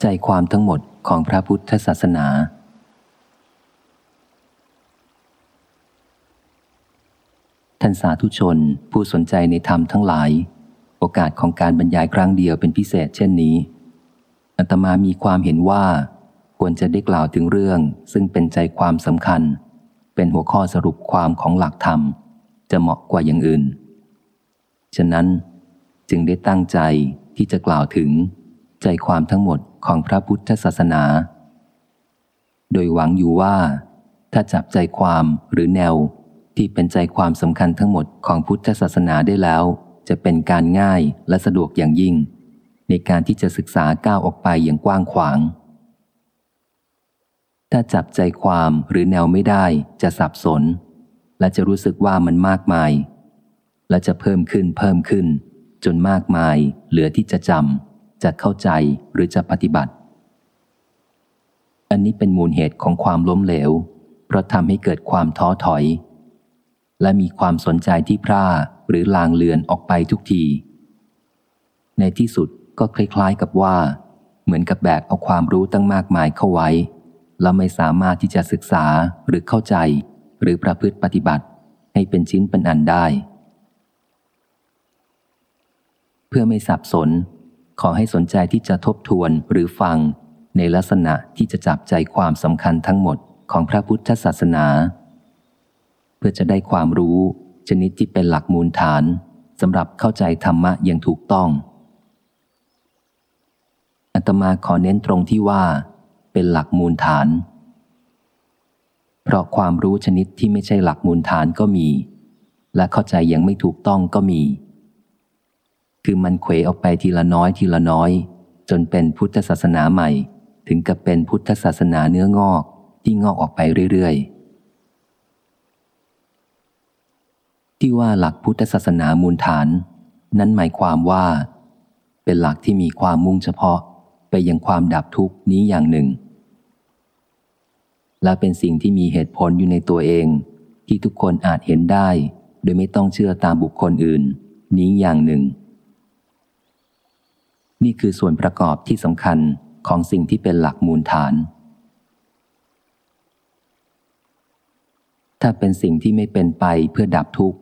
ใจความทั้งหมดของพระพุทธศาสนา ท่านสาธุชนผู้สนใจในธรรมทั้งหลาย โอกาสของการบรรยายครั้งเดียวเป็นพิเศษเช่นนี้อัตมามีความเห็นว่า ควรจะได้กล่าวถึงเรื่องซึ่งเป็นใจความสำคัญ เป็นหัวข้อสรุปความของหลักธรรม จะเหมาะกว่าอย่างอื่น ฉะนั้นจึงได้ตั้งใจที่จะกล่าวถึงใจความทั้งหมด ของพระพุทธศาสนา โดยหวังอยู่ว่า ถ้าจับใจความหรือแนวที่เป็นใจความสำคัญทั้งหมดของพุทธศาสนาได้แล้ว จะเป็นการง่ายและสะดวกอย่างยิ่ง ในการที่จะศึกษาก้าวออกไปอย่างกว้างขวาง ถ้าจับใจความหรือแนวไม่ได้จะสับสน และจะรู้สึกว่ามันมากมาย และจะเพิ่มขึ้นเพิ่มขึ้น จนมากมายเหลือที่จะจำ จะเข้าใจหรือจะปฏิบัติ อันนี้เป็นมูลเหตุของความล้มเหลว เพราะทำให้เกิดความท้อถอย และมีความสนใจที่พร่าหรือลางเลือนออกไปทุกที ในที่สุดก็คล้ายๆกับว่า เหมือนกับแบกเอาความรู้ตั้งมากมายเข้าไว้ แล้วไม่สามารถที่จะศึกษาหรือเข้าใจ หรือประพฤติปฏิบัติ ให้เป็นชิ้นเป็นอันได้ เพื่อไม่สับสน ขอให้สนใจที่จะทบทวนหรือฟัง ในลักษณะที่จะจับใจความสำคัญทั้งหมดของพระพุทธศาสนา เพื่อจะได้ความรู้ชนิดที่เป็นหลักมูลฐานสำหรับเข้าใจธรรมะอย่างถูกต้องอัตมาขอเน้นตรงที่ว่า เป็นหลักมูลฐาน เพราะความรู้ชนิดที่ไม่ใช่หลักมูลฐานก็มี และเข้าใจยังไม่ถูกต้องก็มี คือมันเขวออกไปทีละน้อยทีละน้อย จนเป็นพุทธศาสนาใหม่ ถึงกับเป็นพุทธศาสนาเนื้องอกที่งอกออกไปเรื่อยๆ ที่ว่าหลักพุทธศาสนามูลฐาน นั้นหมายความว่า เป็นหลักที่มีความมุ่งเฉพาะไปยังความดับทุกนี้อย่างหนึ่ง และเป็นสิ่งที่มีเหตุผลอยู่ในตัวเอง ที่ทุกคนอาจเห็นได้ โดยไม่ต้องเชื่อตามบุคคลอื่น นี้อย่างหนึ่ง นี่คือส่วนประกอบที่สำคัญของสิ่งที่เป็นหลักมูลฐาน ถ้าเป็นสิ่งที่ไม่เป็นไปเพื่อดับทุกข์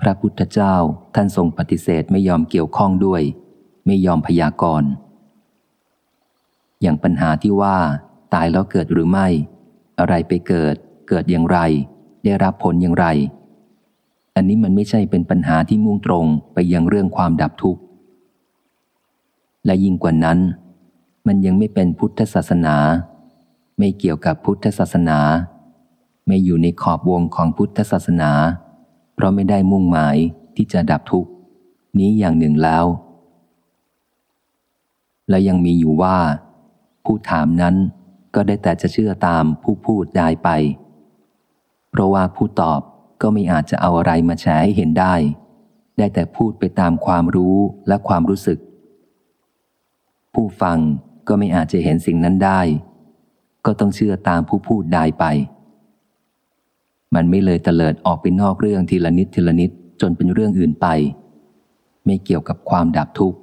พระพุทธเจ้าท่านทรงปฏิเสธไม่ยอมเกี่ยวข้องด้วย ไม่ยอมพยากรณ์ อย่างปัญหาที่ว่า ตายแล้วเกิดหรือไม่ อะไรไปเกิด เกิดอย่างไร ได้รับผลอย่างไร อันนี้มันไม่ใช่เป็นปัญหาที่มุ่งตรงไปยังเรื่องความดับทุกข์ และยิ่งกว่านั้น มันยังไม่เป็นพุทธศาสนา ไม่เกี่ยวกับพุทธศาสนา ไม่อยู่ในขอบวงของพุทธศาสนา เพราะไม่ได้มุ่งหมายที่จะดับทุกข์ นี้อย่างหนึ่งแล้ว และยังมีอยู่ว่า ผู้ถามนั้นก็ได้แต่จะเชื่อตามผู้พูดได้ไป เพราะว่าผู้ตอบก็ไม่อาจจะเอาอะไรมาแชร์ให้เห็นได้ ได้แต่พูดไปตามความรู้และความรู้สึก ผู้ฟังก็ไม่อาจจะเห็นสิ่งนั้นได้ ก็ต้องเชื่อตามผู้พูดได้ไป มันไม่เลยเตลิดออกไปนอกเรื่องทีละนิดทีละนิดจนเป็นเรื่องอื่นไป ไม่เกี่ยวกับความดับทุกข์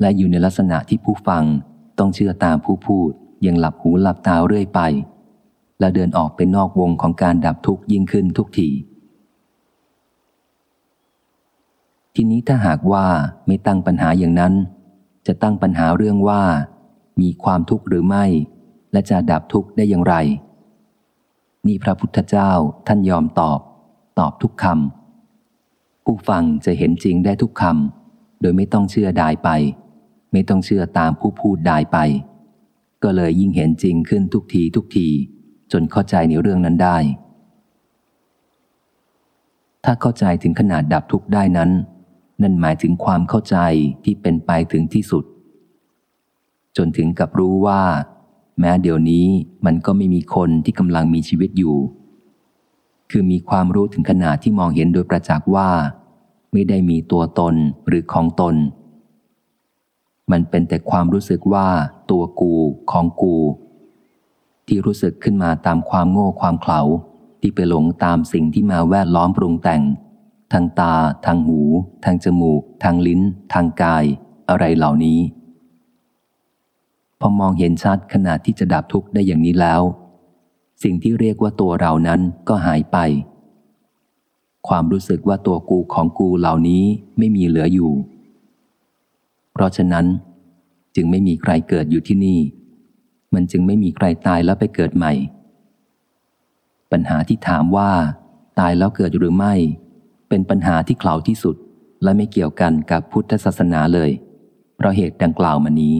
และอยู่ในลักษณะที่ผู้ฟังต้องเชื่อตามผู้พูดยังหลับหูหลับตาเรื่อยไป และเดินออกไปนอกวงของการดับทุกข์ยิ่งขึ้นทุกทีทีนี้ถ้าหากว่าไม่ตั้งปัญหาอย่างนั้น จะตั้งปัญหาเรื่องว่า มีความทุกข์หรือไม่ และจะดับทุกข์ได้อย่างไร นี่พระพุทธเจ้าท่านยอมตอบ ตอบทุกคำผู้ฟังจะเห็นจริงได้ทุกคำโดยไม่ต้องเชื่อดายไป ไม่ต้องเชื่อตามผู้พูดได้ไป ก็เลยยิ่งเห็นจริงขึ้นทุกทีทุกที จนเข้าใจในเรื่องนั้นได้ถ้าเข้าใจถึงขนาดดับทุกข์ได้นั้น นั่นหมายถึงความเข้าใจที่เป็นไปถึงที่สุด จนถึงกับรู้ว่า แม้เดี๋ยวนี้มันก็ไม่มีคนที่กำลังมีชีวิตอยู่ คือมีความรู้ถึงขนาดที่มองเห็นโดยประจักษ์ว่า ไม่ได้มีตัวตนหรือของตน มันเป็นแต่ความรู้สึกว่าตัวกูของกู ที่รู้สึกขึ้นมาตามความโง่ความเขลาที่ไปหลงตามสิ่งที่มาแวดล้อมปรุงแต่ง ทางตา ทางหู ทางจมูก ทางลิ้น ทางกาย อะไรเหล่านี้ พอมองเห็นชัดขนาดที่จะดับทุกข์ได้อย่างนี้แล้ว สิ่งที่เรียกว่าตัวเรานั้นก็หายไป ความรู้สึกว่าตัวกูของกูเหล่านี้ไม่มีเหลืออยู่ เพราะฉะนั้น จึงไม่มีใครเกิดอยู่ที่นี่ มันจึงไม่มีใครตายแล้วไปเกิดใหม่ ปัญหาที่ถามว่า ตายแล้วเกิดหรือไม่ เป็นปัญหาที่เข่าที่สุด และไม่เกี่ยวกันกับพุทธศาสนาเลย เพราะเหตุดังกล่าวมานี้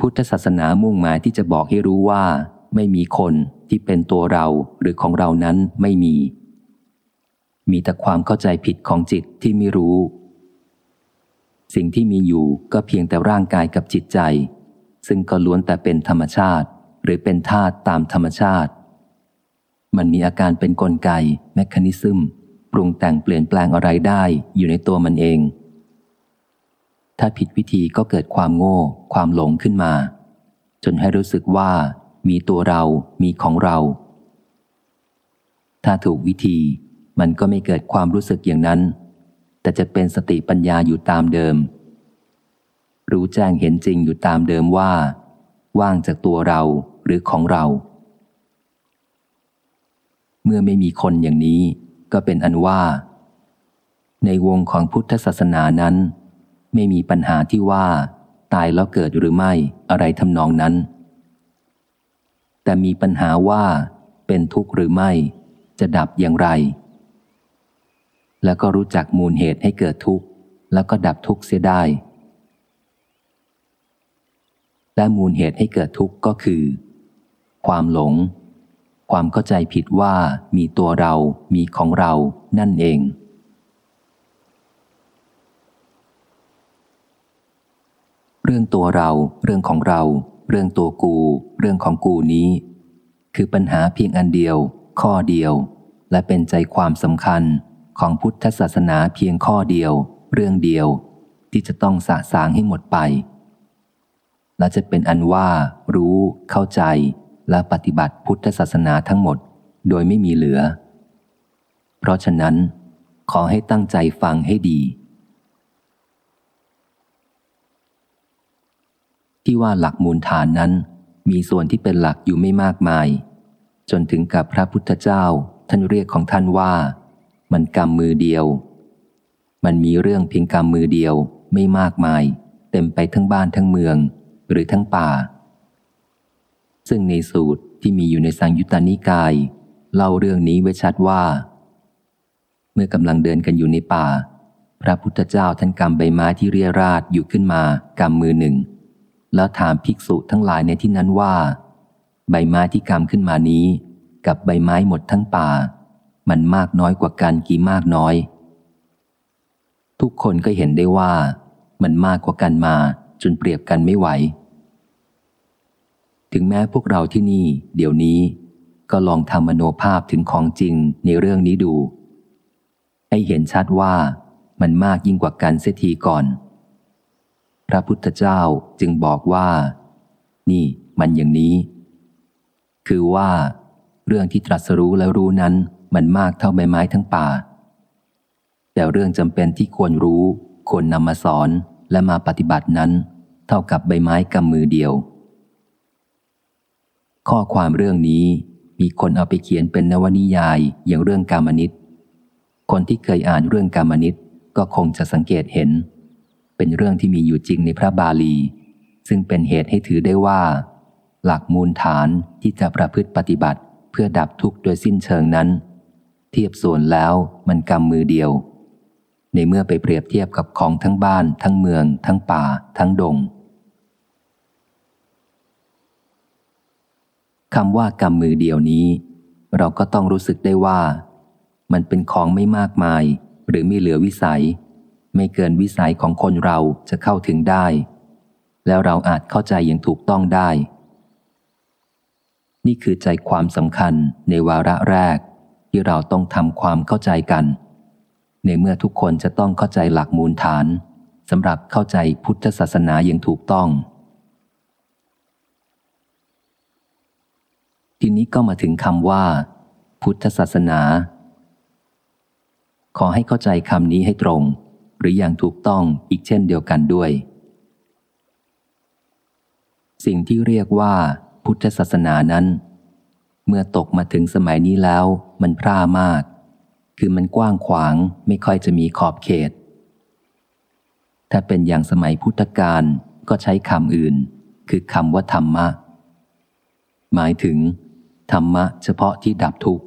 พุทธศาสนามุ่งหมายที่จะบอกให้รู้ว่า ไม่มีคนที่เป็นตัวเราหรือของเรานั้นไม่มี มีแต่ความเข้าใจผิดของจิตที่ไม่รู้ สิ่งที่มีอยู่ก็เพียงแต่ร่างกายกับจิตใจ ซึ่งก็ล้วนแต่เป็นธรรมชาติ หรือเป็นธาตุตามธรรมชาติ มันมีอาการเป็นนกลไกแมคคานิซึม ปรุงแต่งเปลี่ยนแปลงอะไรได้อยู่ในตัวมันเอง ถ้าผิดวิธีก็เกิดความโง่ ความหลงขึ้นมา จนให้รู้สึกว่า มีตัวเรา มีของเรา ถ้าถูกวิธีมันก็ไม่เกิดความรู้สึกอย่างนั้น แต่จะเป็นสติปัญญาอยู่ตามเดิม รู้แจ้งเห็นจริงอยู่ตามเดิมว่า ว่างจากตัวเราหรือของเรา เมื่อไม่มีคนอย่างนี้ ก็เป็นอันว่า ในวงของพุทธศาสนานั้น ไม่มีปัญหาที่ว่า ตายแล้วเกิดหรือไม่อะไรทำนองนั้น แต่มีปัญหาว่า เป็นทุกข์หรือไม่ จะดับอย่างไร แล้วก็รู้จักมูลเหตุให้เกิดทุกข์แล้วก็ดับทุกข์เสียได้และมูลเหตุให้เกิดทุกข์ก็คือ ความหลง ความเข้าใจผิดว่ามีตัวเรา มีของเรา นั่นเอง เรื่องตัวเรา เรื่องของเรา เรื่องตัวกู เรื่องของกูนี้ คือปัญหาเพียงอันเดียว ข้อเดียว และเป็นใจความสำคัญของพุทธศาสนาเพียงข้อเดียว เรื่องเดียว ที่จะต้องสะสางให้หมดไป และจะเป็นอันว่า รู้ เข้าใจ และปฏิบัติพุทธศาสนาทั้งหมดโดยไม่มีเหลือ เพราะฉะนั้น ขอให้ตั้งใจฟังให้ดี ที่ว่าหลักมูลฐานนั้น มีส่วนที่เป็นหลักอยู่ไม่มากมาย จนถึงกับพระพุทธเจ้าท่านเรียกของท่านว่า มันกรรมมือเดียว มันมีเรื่องเพียงกรรมมือเดียวไม่มากมาย เต็มไปทั้งบ้านทั้งเมือง หรือทั้งป่า ซึ่งในสูตรที่มีอยู่ในสังยุตตานิกาย เล่าเรื่องนี้ไว้ชัดว่า เมื่อกำลังเดินกันอยู่ในป่า พระพุทธเจ้าท่านกำใบไม้ที่เรียราดอยู่ขึ้นมากำมือหนึ่ง แล้วถามภิกษุทั้งหลายในที่นั้นว่า ใบไม้ที่กำขึ้นมานี้ กับใบไม้หมดทั้งป่า มันมากน้อยกว่ากันกี่มากน้อย ทุกคนก็เห็นได้ว่า มันมากกว่ากันมาจนเปรียบกันไม่ไหว ถึงแม้พวกเราที่นี่ เดี๋ยวนี้ ก็ลองทำมโนภาพถึงของจริงในเรื่องนี้ดู ให้เห็นชัดว่ามันมากยิ่งกว่ากันเสียทีก่อน พระพุทธเจ้าจึงบอกว่า นี่มันอย่างนี้ คือว่าเรื่องที่ตรัสรู้และรู้นั้นมันมากเท่าใบไม้ทั้งป่า แต่เรื่องจำเป็นที่ควรรู้ ควรนำมาสอนและมาปฏิบัตินั้น เท่ากับใบไม้กำมือเดียว ข้อความเรื่องนี้มีคนเอาไปเขียนเป็นนวนิยายอย่างเรื่องกามนิตคนที่เคยอ่านเรื่องกามนิตก็คงจะสังเกตเห็น เป็นเรื่องที่มีอยู่จริงในพระบาลี ซึ่งเป็นเหตุให้ถือได้ว่า หลักมูลฐานที่จะประพฤติปฏิบัติเพื่อดับทุกข์โดยสิ้นเชิงนั้น เทียบส่วนแล้วมันกำมือเดียว ในเมื่อไปเปรียบเทียบกับของทั้งบ้าน ทั้งเมือง ทั้งป่า ทั้งดง คำว่ากำมือเดียวนี้ เราก็ต้องรู้สึกได้ว่า มันเป็นของไม่มากมาย หรือไม่เหลือวิสัย ไม่เกินวิสัยของคนเราจะเข้าถึงได้ แล้วเราอาจเข้าใจอย่างถูกต้องได้ นี่คือใจความสำคัญในวาระแรก ที่เราต้องทำความเข้าใจกัน ในเมื่อทุกคนจะต้องเข้าใจหลักมูลฐานสำหรับเข้าใจพุทธศาสนาอย่างถูกต้อง ทีนี้ก็มาถึงคำว่า พุทธศาสนา ขอให้เข้าใจคำนี้ให้ตรง หรืออย่างถูกต้องอีกเช่นเดียวกันด้วย สิ่งที่เรียกว่า พุทธศาสนานั้น เมื่อตกมาถึงสมัยนี้แล้ว มันพร่ามาก คือมันกว้างขวางไม่ค่อยจะมีขอบเขต ถ้าเป็นอย่างสมัยพุทธกาลก็ใช้คำอื่น คือคำว่าธรรมะหมายถึง ธรรมะเฉพาะที่ดับทุกข์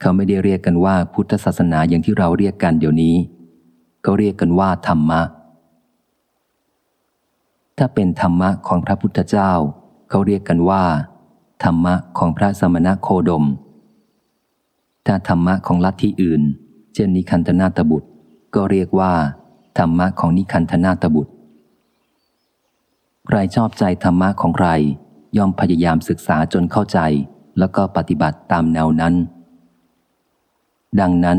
เขาไม่ได้เรียกกันว่าพุทธศาสนาอย่างที่เราเรียกกันเดี๋ยวนี้ก็เรียกกันว่าธรรมะ ถ้าเป็นธรรมะของพระพุทธเจ้า เขาเรียกกันว่า ธรรมะของพระสมณโคดม ถ้าธรรมะของลัทธิอื่น เช่นนิคันธนาตบุตร ก็เรียกว่า ธรรมะของนิคันธนาตบุตรใครชอบใจธรรมะของใคร ย่อมพยายามศึกษาจนเข้าใจ แล้วก็ปฏิบัติตามแนวนั้น ดังนั้น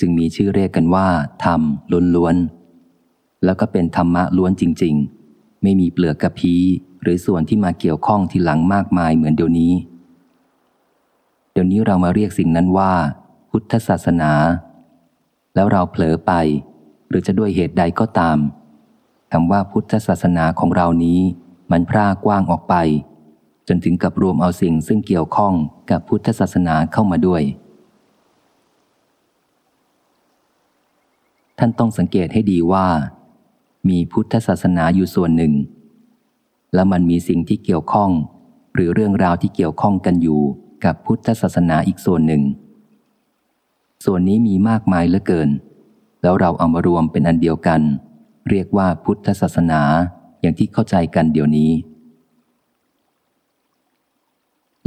จึงมีชื่อเรียกกันว่า ธรรมล้วนๆ แล้วก็เป็นธรรมะล้วนจริง ๆ ไม่มีเปลือกกระพีหรือส่วนที่มาเกี่ยวข้องที่หลังมากมายเหมือนเดี๋ยวนี้ เดี๋ยวนี้เรามาเรียกสิ่งนั้นว่า พุทธศาสนา แล้วเราเผลอไป หรือจะด้วยเหตุใดก็ตามคำว่าพุทธศาสนาของเรานี้ มันพร่ากว้างออกไป จนถึงกับรวมเอาสิ่งซึ่งเกี่ยวข้องกับพุทธศาสนาเข้ามาด้วย ท่านต้องสังเกตให้ดีว่า มีพุทธศาสนาอยู่ส่วนหนึ่ง แล้วมันมีสิ่งที่เกี่ยวข้อง หรือเรื่องราวที่เกี่ยวข้องกันอยู่กับพุทธศาสนาอีกส่วนหนึ่ง ส่วนนี้มีมากมายเหลือเกิน แล้วเราเอามารวมเป็นอันเดียวกัน เรียกว่าพุทธศาสนาอย่างที่เข้าใจกันเดี๋ยวนี้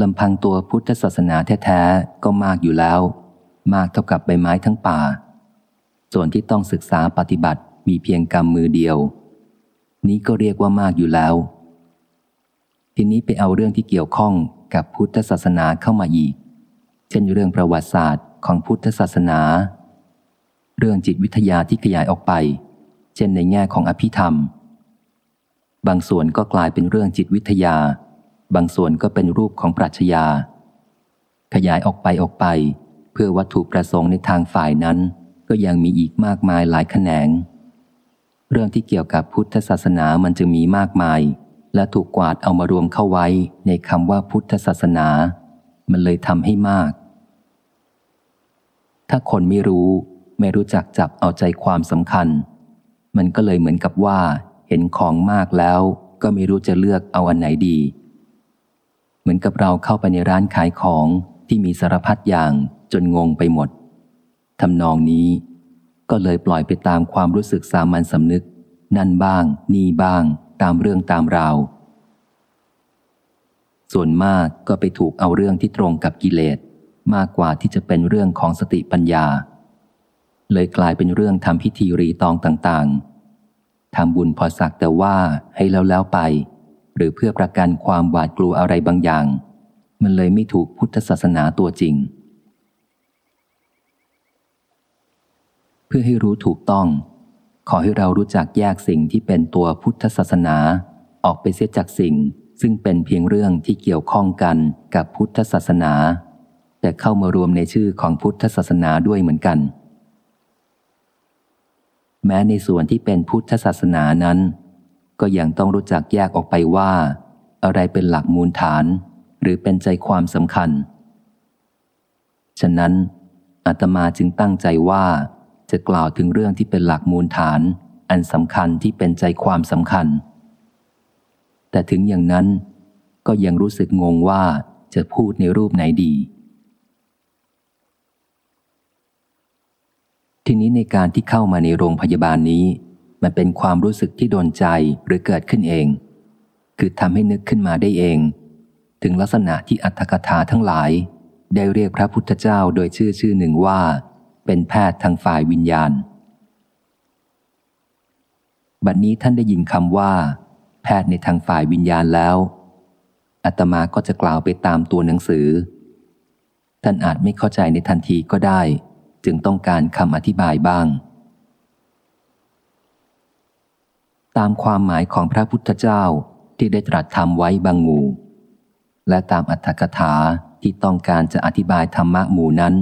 ลำพังตัวพุทธศาสนาแท้ๆ ก็มากอยู่แล้ว มากเท่ากับใบไม้ทั้งป่า ส่วนที่ต้องศึกษาปฏิบัติมีเพียงกรรมมือเดียว นี้ก็เรียกว่ามากอยู่แล้ว ทีนี้ไปเอาเรื่องที่เกี่ยวข้องกับพุทธศาสนาเข้ามาอีก เช่นเรื่องประวัติศาสตร์ของพุทธศาสนา เรื่องจิตวิทยาที่ขยายออกไป เช่นในแง่ของอภิธรรม บางส่วนก็กลายเป็นเรื่องจิตวิทยา บางส่วนก็เป็นรูปของปรัชญา ขยายออกไปออกไป เพื่อวัตถุประสงค์ในทางฝ่ายนั้น ก็ยังมีอีกมากมายหลายแขนง เรื่องที่เกี่ยวกับพุทธศาสนามันจึงมีมากมาย และถูกกวาดเอามารวมเข้าไว้ในคำว่าพุทธศาสนา มันเลยทำให้มาก ถ้าคนไม่รู้ไม่รู้จักจับเอาใจความสำคัญ มันก็เลยเหมือนกับว่า เห็นของมากแล้ว ก็ไม่รู้จะเลือกเอาอันไหนดี เหมือนกับเราเข้าไปในร้านขายของที่มีสารพัดอย่างจนงงไปหมดทำนองนี้ ก็เลยปล่อยไปตามความรู้สึกสามัญสำนึก นั่นบ้าง นี่บ้าง ตามเรื่องตามราวส่วนมากก็ไปถูกเอาเรื่องที่ตรงกับกิเลสมากกว่าที่จะเป็นเรื่องของสติปัญญา เลยกลายเป็นเรื่องทำพิธีรีตองต่างๆทำบุญพอสักแต่ว่าให้แล้วแล้วไป หรือเพื่อประกันความหวาดกลัวอะไรบางอย่าง มันเลยไม่ถูกพุทธศาสนาตัวจริง เพื่อให้รู้ถูกต้อง ขอให้เรารู้จักแยกสิ่งที่เป็นตัวพุทธศาสนา ออกไปเสียจากสิ่ง ซึ่งเป็นเพียงเรื่องที่เกี่ยวข้องกันกับพุทธศาสนา แต่เข้ามารวมในชื่อของพุทธศาสนาด้วยเหมือนกัน แม้ในส่วนที่เป็นพุทธศาสนานั้น ก็ยังต้องรู้จักแยกออกไปว่า อะไรเป็นหลักมูลฐาน หรือเป็นใจความสำคัญ ฉะนั้นอาตมาจึงตั้งใจว่า จะกล่าวถึงเรื่องที่เป็นหลักมูลฐาน อันสำคัญที่เป็นใจความสำคัญ แต่ถึงอย่างนั้น ก็ยังรู้สึกงงว่าจะพูดในรูปไหนดี ทีนี้ในการที่เข้ามาในโรงพยาบาลนี้ มันเป็นความรู้สึกที่โดนใจหรือเกิดขึ้นเอง คือทำให้นึกขึ้นมาได้เอง ถึงลักษณะที่อัตถกถาทั้งหลาย ได้เรียกพระพุทธเจ้าโดยชื่อชื่อหนึ่งว่า เป็นแพทย์ทางฝ่ายวิญญาณ บัดนี้ท่านได้ยินคำว่า แพทย์ในทางฝ่ายวิญญาณแล้วอัตมาก็จะกล่าวไปตามตัวหนังสือ ท่านอาจไม่เข้าใจในทันทีก็ได้ จึงต้องการคำอธิบายบ้าง ตามความหมายของพระพุทธเจ้าที่ได้ตรัสทำไว้บางหมู่ และตามอัตถกถาที่ต้องการจะอธิบายธรรมะหมู่นั้น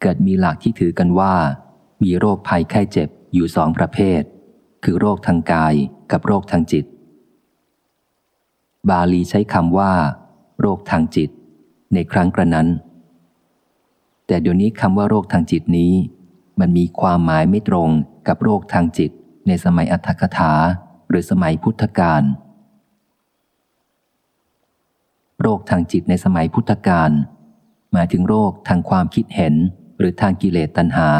เกิดมีหลักที่ถือกันว่า มีโรคภัยไข้เจ็บอยู่สองประเภท คือโรคทางกายกับโรคทางจิต บาลีใช้คำว่า โรคทางจิต ในครั้งกระนั้น แต่เดี๋ยวนี้คำว่าโรคทางจิตนี้ มันมีความหมายไม่ตรงกับโรคทางจิต ในสมัยอัตถกถาหรือสมัยพุทธกาลโรคทางจิตในสมัยพุทธกาลหมายถึงโรคทางความคิดเห็นหรือทางกิเลสตัณหา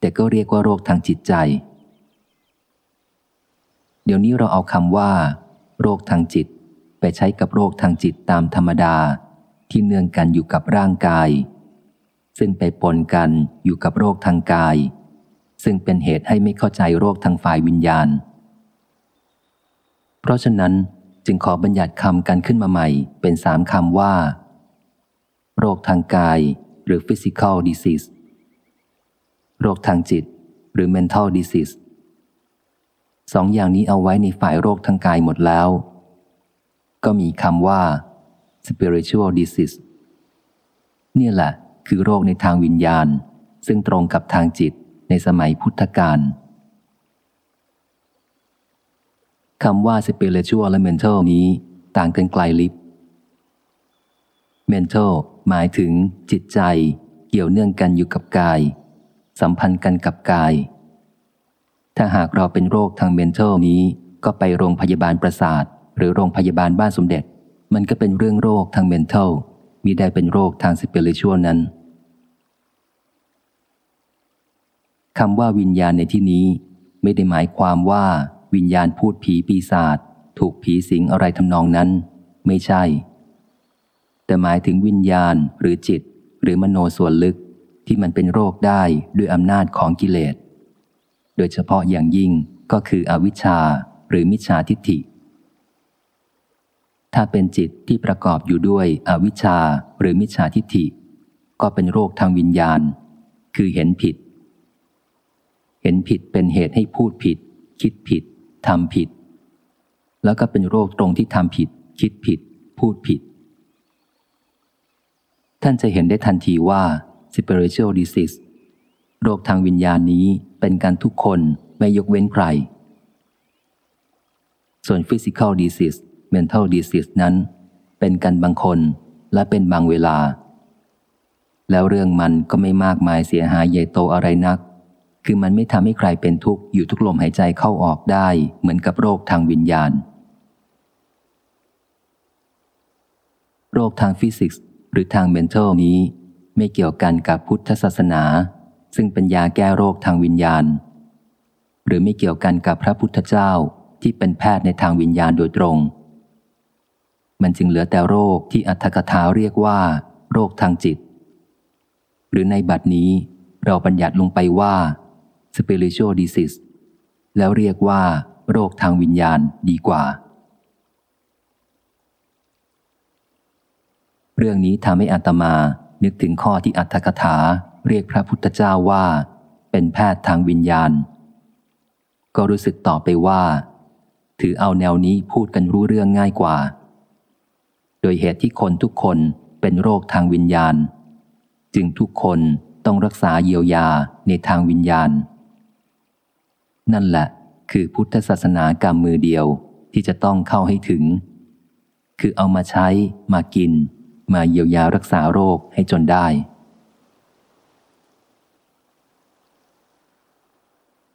แต่ก็เรียกว่าโรคทางจิตใจ เดี๋ยวนี้เราเอาคำว่า โรคทางจิต ไปใช้กับโรคทางจิตตามธรรมดาที่เนื่องกันอยู่กับร่างกาย ซึ่งไปปนกันอยู่กับโรคทางกาย ซึ่งเป็นเหตุให้ไม่เข้าใจโรคทางฝ่ายวิญญาณ เพราะฉะนั้นจึงขอบัญญัติคำกันขึ้นมาใหม่เป็นสามคำว่า โรคทางกายหรือ physical disease โรคทางจิต หรือ mental disease สองอย่างนี้เอาไว้ในฝ่ายโรคทางกายหมดแล้ว ก็มีคำว่า spiritual disease นี่แหละ คือโรคในทางวิญญาณ ซึ่งตรงกับทางจิต ในสมัยพุทธกาลคำว่า spiritual และ mental นี้ต่างกันไกลลิบ mental หมายถึงจิตใจ เกี่ยวเนื่องกันอยู่กับกาย สัมพันธ์กันกับกาย ถ้าหากเราเป็นโรคทาง mental นี้ ก็ไปโรงพยาบาลประสาท หรือโรงพยาบาลบ้านสมเด็จ มันก็เป็นเรื่องโรคทาง mental มีได้เป็นโรคทาง spiritual นั้น คำว่าวิญญาณในที่นี้ ไม่ได้หมายความว่าวิญญาณพูดผีปีศาจถูกผีสิงอะไรทำนองนั้น ไม่ใช่ แต่หมายถึงวิญญาณหรือจิต หรือมโนส่วนลึกที่มันเป็นโรคได้ด้วยอำนาจของกิเลส โดยเฉพาะอย่างยิ่งก็คืออวิชชาหรือมิจฉาทิฏฐิ ถ้าเป็นจิตที่ประกอบอยู่ด้วยอวิชชาหรือมิจฉาทิฏฐิ ก็เป็นโรคทางวิญญาณ คือเห็นผิด เห็นผิดเป็นเหตุให้พูดผิด คิดผิดทำผิด แล้วก็เป็นโรคตรงที่ทำผิด คิดผิด พูดผิด ท่านจะเห็นได้ทันทีว่า spiritual disease โรคทางวิญญาณนี้เป็นการทุกคนไม่ยกเว้นใคร ส่วน physical disease mental disease นั้น เป็นกันบางคนและเป็นบางเวลา แล้วเรื่องมันก็ไม่มากมายเสียหายใหญ่โตอะไรนัก คือมันไม่ทำให้ใครเป็นทุกข์อยู่ทุกลมหายใจเข้าออกได้ เหมือนกับโรคทางวิญญาณ โรคทางฟิสิกส์ หรือทางเมนเทลนี้ ไม่เกี่ยวกันกับพุทธศาสนา ซึ่งเป็นยาแก้โรคทางวิญญาณ หรือไม่เกี่ยวกันกับพระพุทธเจ้าที่เป็นแพทย์ในทางวิญญาณโดยตรง มันจึงเหลือแต่โรคที่อัตถกถาเรียกว่า โรคทางจิต หรือในบัดนี้เราบัญญัติลงไปว่า spiritual disease แล้วเรียกว่า โรคทางวิญญาณดีกว่า เรื่องนี้ทำให้อัตมานึกถึงข้อที่อัตถกถาเรียกพระพุทธเจ้าว่า เป็นแพทย์ทางวิญญาณ ก็รู้สึกต่อไปว่า ถือเอาแนวนี้พูดกันรู้เรื่องง่ายกว่า โดยเหตุที่คนทุกคนเป็นโรคทางวิญญาณ จึงทุกคนต้องรักษาเยียวยาในทางวิญญาณ นั่นแหละ คือพุทธศาสนากรรมมือเดียวที่จะต้องเข้าให้ถึง คือเอามาใช้ มากิน มาเยียวยารักษาโรคให้จนได้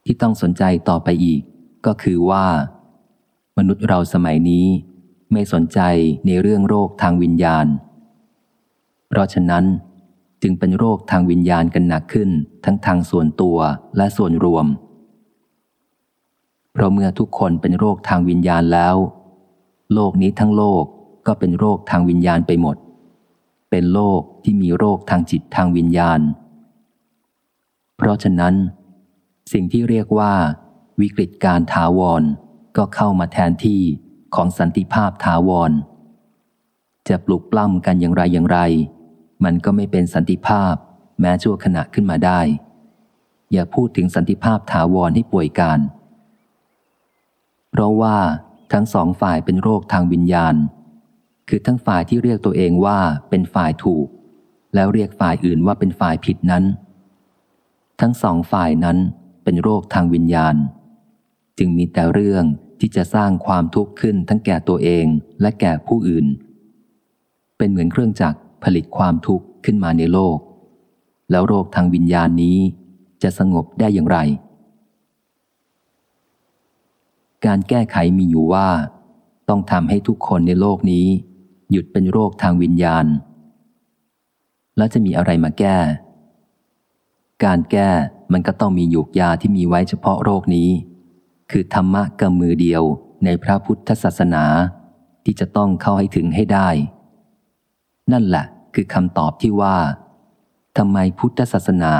ที่ต้องสนใจต่อไปอีก ก็คือว่า มนุษย์เราสมัยนี้ไม่สนใจในเรื่องโรคทางวิญญาณ เพราะฉะนั้นจึงเป็นโรคทางวิญญาณกันหนักขึ้นทั้งทางส่วนตัวและส่วนรวม เพราะเมื่อทุกคนเป็นโรคทางวิญญาณแล้ว โลกนี้ทั้งโลกก็เป็นโรคทางวิญญาณไปหมด เป็นโลกที่มีโรคทางจิตทางวิญญาณ เพราะฉะนั้น สิ่งที่เรียกว่าวิกฤตการถาวรก็เข้ามาแทนที่ของสันติภาพถาวร จะปลุกปล้ำกันอย่างไรอย่างไร มันก็ไม่เป็นสันติภาพแม้ชั่วขณะขึ้นมาได้ อย่าพูดถึงสันติภาพถาวรให้ป่วยการ เพราะว่าทั้งสองฝ่ายเป็นโรคทางวิญญาณ คือทั้งฝ่ายที่เรียกตัวเองว่าเป็นฝ่ายถูก แล้วเรียกฝ่ายอื่นว่าเป็นฝ่ายผิดนั้น ทั้งสองฝ่ายนั้นเป็นโรคทางวิญญาณ จึงมีแต่เรื่องที่จะสร้างความทุกข์ขึ้นทั้งแก่ตัวเองและแก่ผู้อื่น เป็นเหมือนเครื่องจักรผลิตความทุกข์ขึ้นมาในโลก แล้วโรคทางวิญญาณนี้จะสงบได้อย่างไร การแก้ไขมีอยู่ว่า ต้องทำให้ทุกคนในโลกนี้ หยุดเป็นโรคทางวิญญาณ แล้วจะมีอะไรมาแก้ การแก้มันก็ต้องมีหยูกยาที่มีไว้เฉพาะโรคนี้ คือธรรมะกำมือเดียวในพระพุทธศาสนา ที่จะต้องเข้าให้ถึงให้ได้ นั่นแหละคือคำตอบที่ว่าทำไมพุทธศาสนา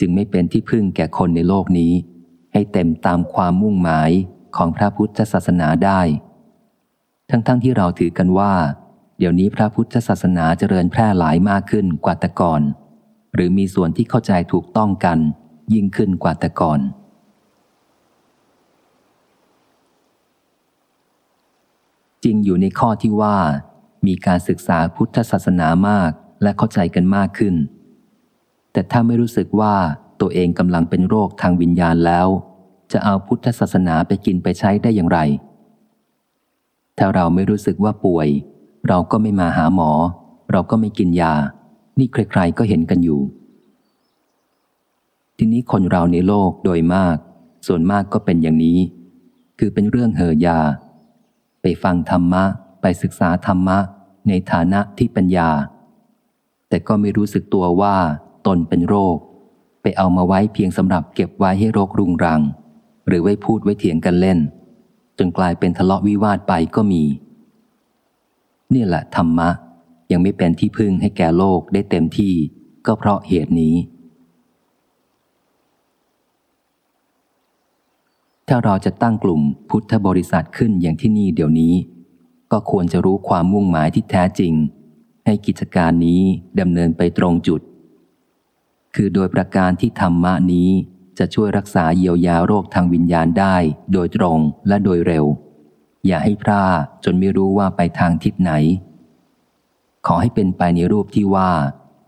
จึงไม่เป็นที่พึ่งแก่คนในโลกนี้ ให้เต็มตามความมุ่งหมาย ของพระพุทธศาสนาได้ ทั้งๆทที่เราถือกันว่า เดี๋ยวนี้พระพุทธศาสนาเจริญแพร่หลายมากขึ้นกว่าแต่ก่อน หรือมีส่วนที่เข้าใจถูกต้องกัน ยิ่งขึ้นกว่าแต่ก่อน จริงอยู่ในข้อที่ว่า มีการศึกษาพุทธศาสนามากและเข้าใจกันมากขึ้น แต่ถ้าไม่รู้สึกว่าตัวเองกำลังเป็นโรคทางวิญญาณแล้ว จะเอาพุทธศาสนาไปกินไปใช้ได้อย่างไร ถ้าเราไม่รู้สึกว่าป่วย เราก็ไม่มาหาหมอ เราก็ไม่กินยา นี่ใครๆก็เห็นกันอยู่ ทีนี้คนเราในโลกโดยมาก ส่วนมากก็เป็นอย่างนี้ คือเป็นเรื่องเฮยา ไปฟังธรรมะ ไปศึกษาธรรมะ ในฐานะที่เปัญญาแต่ก็ไม่รู้สึกตัวว่า ตนเป็นโรค ไปเอามาไว้เพียงสำหรับเก็บไว้ให้โรครุงรัง หรือไว้พูดไว้เถียงกันเล่น จนกลายเป็นทะเลาะวิวาทไปก็มี นี่แหละธรรมะ ยังไม่เป็นที่พึ่งให้แก่โลกได้เต็มที่ ก็เพราะเหตุนี้ ถ้าเราจะตั้งกลุ่มพุทธบริษัทขึ้นอย่างที่นี่เดี๋ยวนี้ ก็ควรจะรู้ความมุ่งหมายที่แท้จริง ให้กิจการนี้ดำเนินไปตรงจุด คือโดยประการที่ธรรมะนี้ จะช่วยรักษาเยียวยาโรคทางวิญญาณได้ โดยตรงและโดยเร็ว อย่าให้พลาดจนไม่รู้ว่าไปทางทิศไหน ขอให้เป็นไปในรูปที่ว่า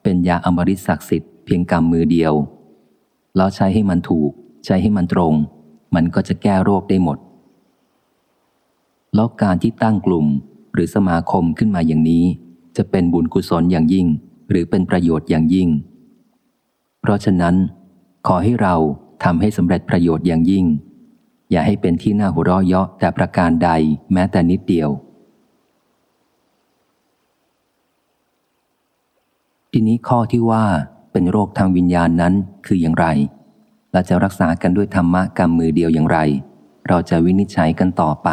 เป็นยาอมฤตศักดิ์สิทธิ์เพียงกำมือเดียว แล้วใช้ให้มันถูก ใช้ให้มันตรง มันก็จะแก้โรคได้หมด แล้วการที่ตั้งกลุ่มหรือสมาคมขึ้นมาอย่างนี้ จะเป็นบุญกุศลอย่างยิ่ง หรือเป็นประโยชน์อย่างยิ่ง เพราะฉะนั้น ขอให้เราทำให้สำเร็จประโยชน์อย่างยิ่ง อย่าให้เป็นที่น่าหัวเราะเยาะแต่ประการใดแม้แต่นิดเดียว ทีนี้ข้อที่ว่าเป็นโรคทางวิญญาณนั้นคืออย่างไรเราจะรักษากันด้วยธรรมะกรรมมือเดียวอย่างไร เราจะวินิจฉัยกันต่อไป